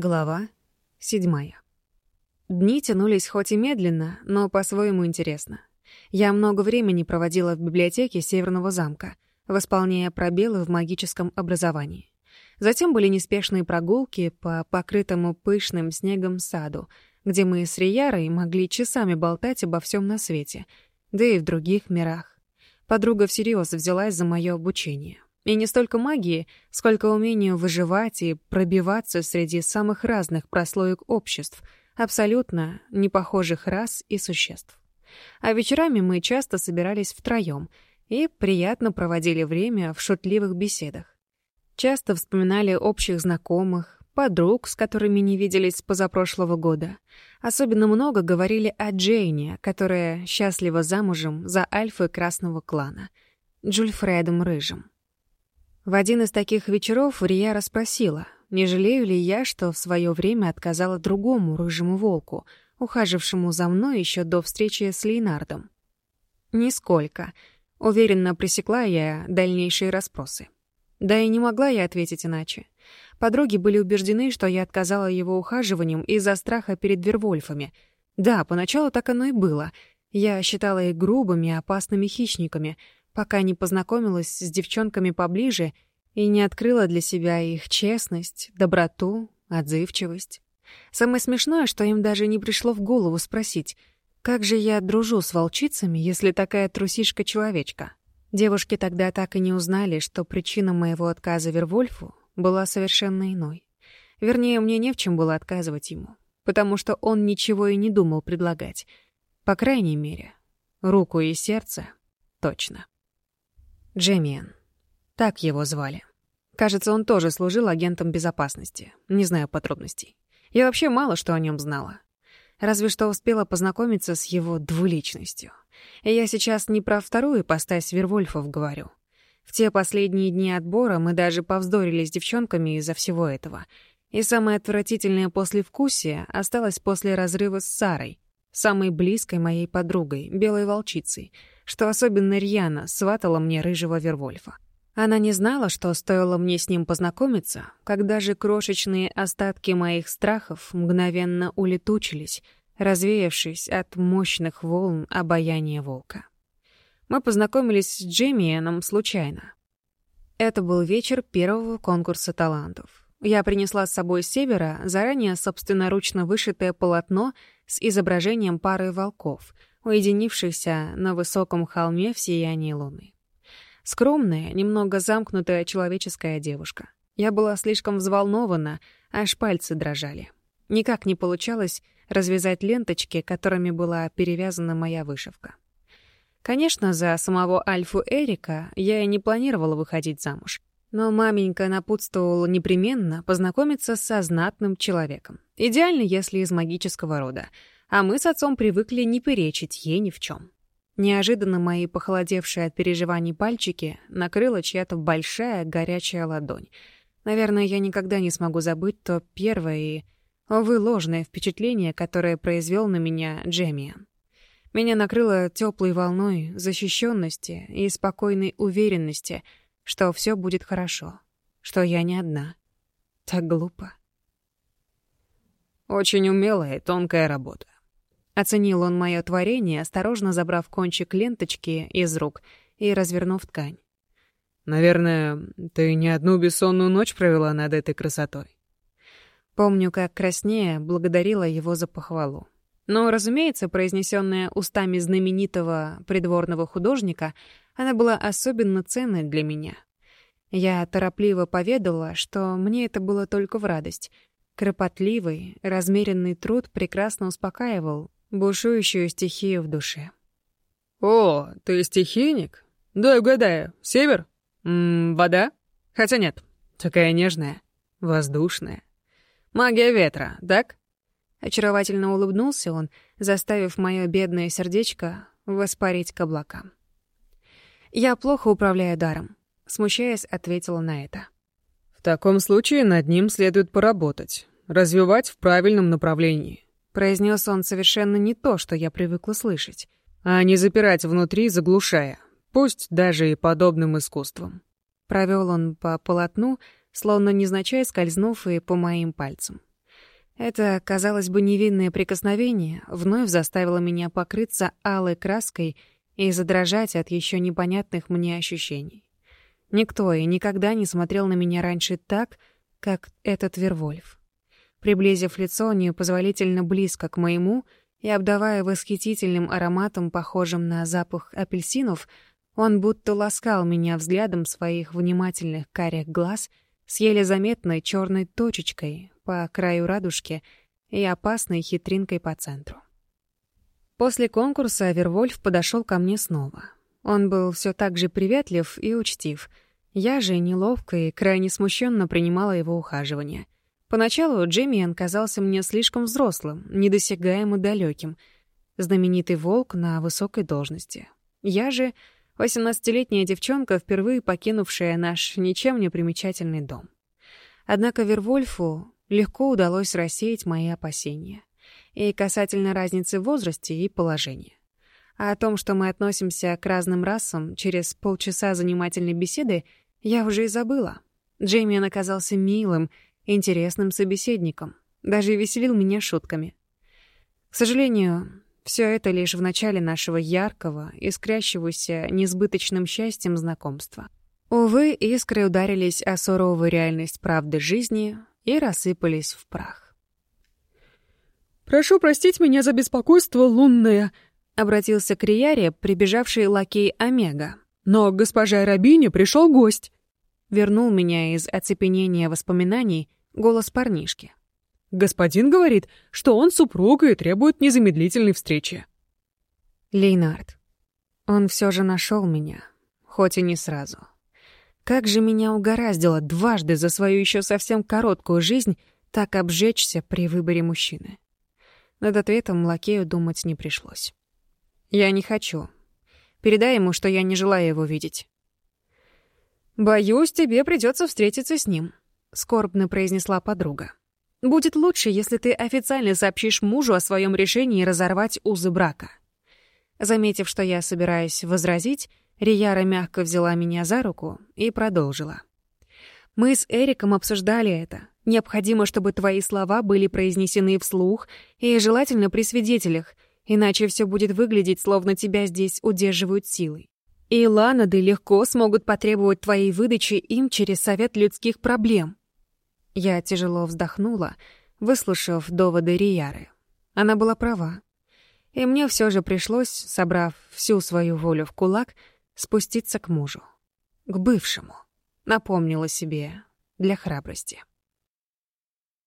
Глава 7. Дни тянулись хоть и медленно, но по-своему интересно. Я много времени проводила в библиотеке Северного замка, восполняя пробелы в магическом образовании. Затем были неспешные прогулки по покрытому пышным снегом саду, где мы с Риярой могли часами болтать обо всем на свете, да и в других мирах. Подруга всерьез взялась за мое обучение. И не столько магии, сколько умению выживать и пробиваться среди самых разных прослоек обществ, абсолютно непохожих рас и существ. А вечерами мы часто собирались втроем и приятно проводили время в шутливых беседах. Часто вспоминали общих знакомых, подруг, с которыми не виделись позапрошлого года. Особенно много говорили о Джейне, которая счастлива замужем за альфой красного клана, Джульфредом Рыжим. В один из таких вечеров Рия спросила, не жалею ли я, что в свое время отказала другому рыжему волку, ухажившему за мной еще до встречи с Лейнардом. «Нисколько», — уверенно пресекла я дальнейшие расспросы. Да и не могла я ответить иначе. Подруги были убеждены, что я отказала его ухаживанием из-за страха перед Вервольфами. Да, поначалу так оно пока не познакомилась с девчонками поближе и не открыла для себя их честность, доброту, отзывчивость. Самое смешное, что им даже не пришло в голову спросить, как же я дружу с волчицами, если такая трусишка-человечка? Девушки тогда так и не узнали, что причина моего отказа Вервольфу была совершенно иной. Вернее, мне не в чем было отказывать ему, потому что он ничего и не думал предлагать. По крайней мере, руку и сердце — точно. Джемиан. Так его звали. Кажется, он тоже служил агентом безопасности. Не знаю подробностей. Я вообще мало что о нем знала. Разве что успела познакомиться с его двуличностью. И я сейчас не про вторую ипостась Вервольфов говорю. В те последние дни отбора мы даже повздорили с девчонками из-за всего этого. И самое отвратительное послевкусие осталось после разрыва с Сарой, самой близкой моей подругой, белой волчицей — что особенно рьяно сватала мне рыжего Вервольфа. Она не знала, что стоило мне с ним познакомиться, когда же крошечные остатки моих страхов мгновенно улетучились, развеявшись от мощных волн обаяния волка. Мы познакомились с Джиммиеном случайно. Это был вечер первого конкурса талантов. Я принесла с собой с севера заранее собственноручно вышитое полотно с изображением пары волков — уединившихся на высоком холме в сиянии луны. Скромная, немного замкнутая человеческая девушка. Я была слишком взволнована, аж пальцы дрожали. Никак не получалось развязать ленточки, которыми была перевязана моя вышивка. Конечно, за самого Альфу Эрика я и не планировала выходить замуж. Но маменька напутствовала непременно познакомиться со знатным человеком. Идеально, если из магического рода — а мы с отцом привыкли не перечить ей ни в чем. Неожиданно мои похолодевшие от переживаний пальчики накрыла чья-то большая горячая ладонь. Наверное, я никогда не смогу забыть то первое и, увы, ложное впечатление, которое произвел на меня Джемиан. Меня накрыло теплой волной защищенности и спокойной уверенности, что все будет хорошо, что я не одна. Так глупо. Очень умелая и тонкая работа. Оценил он мое творение, осторожно забрав кончик ленточки из рук и развернув ткань. «Наверное, ты не одну бессонную ночь провела над этой красотой». Помню, как краснее благодарила его за похвалу. Но, разумеется, произнесенная устами знаменитого придворного художника, она была особенно ценной для меня. Я торопливо поведала, что мне это было только в радость. Кропотливый, размеренный труд прекрасно успокаивал, бушующую стихию в душе. «О, ты стихийник? Дай угадаю. Север? М -м, вода? Хотя нет, такая нежная, воздушная. Магия ветра, так?» Очаровательно улыбнулся он, заставив мое бедное сердечко воспарить к облакам. «Я плохо управляю даром», — смущаясь, ответила на это. «В таком случае над ним следует поработать, развивать в правильном направлении. произнес он совершенно не то, что я привыкла слышать. «А не запирать внутри, заглушая, пусть даже и подобным искусством». Провел он по полотну, словно незначай скользнув и по моим пальцам. Это, казалось бы, невинное прикосновение вновь заставило меня покрыться алой краской и задрожать от еще непонятных мне ощущений. Никто и никогда не смотрел на меня раньше так, как этот Вервольф. Приблизив лицо, неопозволительно близко к моему и обдавая восхитительным ароматом, похожим на запах апельсинов, он будто ласкал меня взглядом своих внимательных карих глаз с еле заметной черной точечкой по краю радужки и опасной хитринкой по центру. После конкурса Вервольф подошел ко мне снова. Он был все так же приветлив и учтив. Я же неловко и крайне смущенно принимала его ухаживание — Поначалу Джемиан казался мне слишком взрослым, и далеким. Знаменитый волк на высокой должности. Я же — 18-летняя девчонка, впервые покинувшая наш ничем не примечательный дом. Однако Вервольфу легко удалось рассеять мои опасения. И касательно разницы в возрасте и положении. А о том, что мы относимся к разным расам, через полчаса занимательной беседы я уже и забыла. Джеймиан оказался милым — интересным собеседником. Даже веселил меня шутками. К сожалению, все это лишь в начале нашего яркого, искрящегося несбыточным счастьем знакомства. Увы, искры ударились о суровую реальность правды жизни и рассыпались в прах. «Прошу простить меня за беспокойство, лунное», — обратился к Рияре, прибежавший лакей Омега. «Но к госпоже Рабине пришел гость». Вернул меня из оцепенения воспоминаний — голос парнишки. «Господин говорит, что он супруг и требует незамедлительной встречи». «Лейнард, он все же нашел меня, хоть и не сразу. Как же меня угораздило дважды за свою еще совсем короткую жизнь так обжечься при выборе мужчины?» Над ответом Лакею думать не пришлось. «Я не хочу. Передай ему, что я не желаю его видеть». «Боюсь, тебе придется встретиться с ним», скорбно произнесла подруга. «Будет лучше, если ты официально сообщишь мужу о своем решении разорвать узы брака». Заметив, что я собираюсь возразить, Рияра мягко взяла меня за руку и продолжила. «Мы с Эриком обсуждали это. Необходимо, чтобы твои слова были произнесены вслух и желательно при свидетелях, иначе все будет выглядеть, словно тебя здесь удерживают силой. И Ланады легко смогут потребовать твоей выдачи им через совет людских проблем. Я тяжело вздохнула, выслушав доводы Рияры. Она была права. И мне все же пришлось, собрав всю свою волю в кулак, спуститься к мужу. К бывшему. Напомнила себе для храбрости.